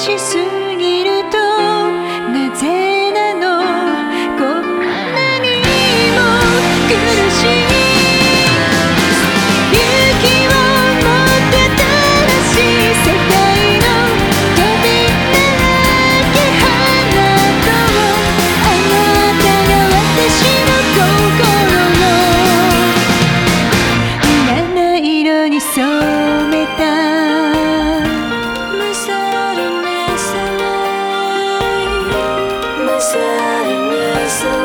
しすぎるとなぜなのこんなにも苦しい。勇気を持って新しい世界の扉開け放とうあなたが私の心を七色に染めた so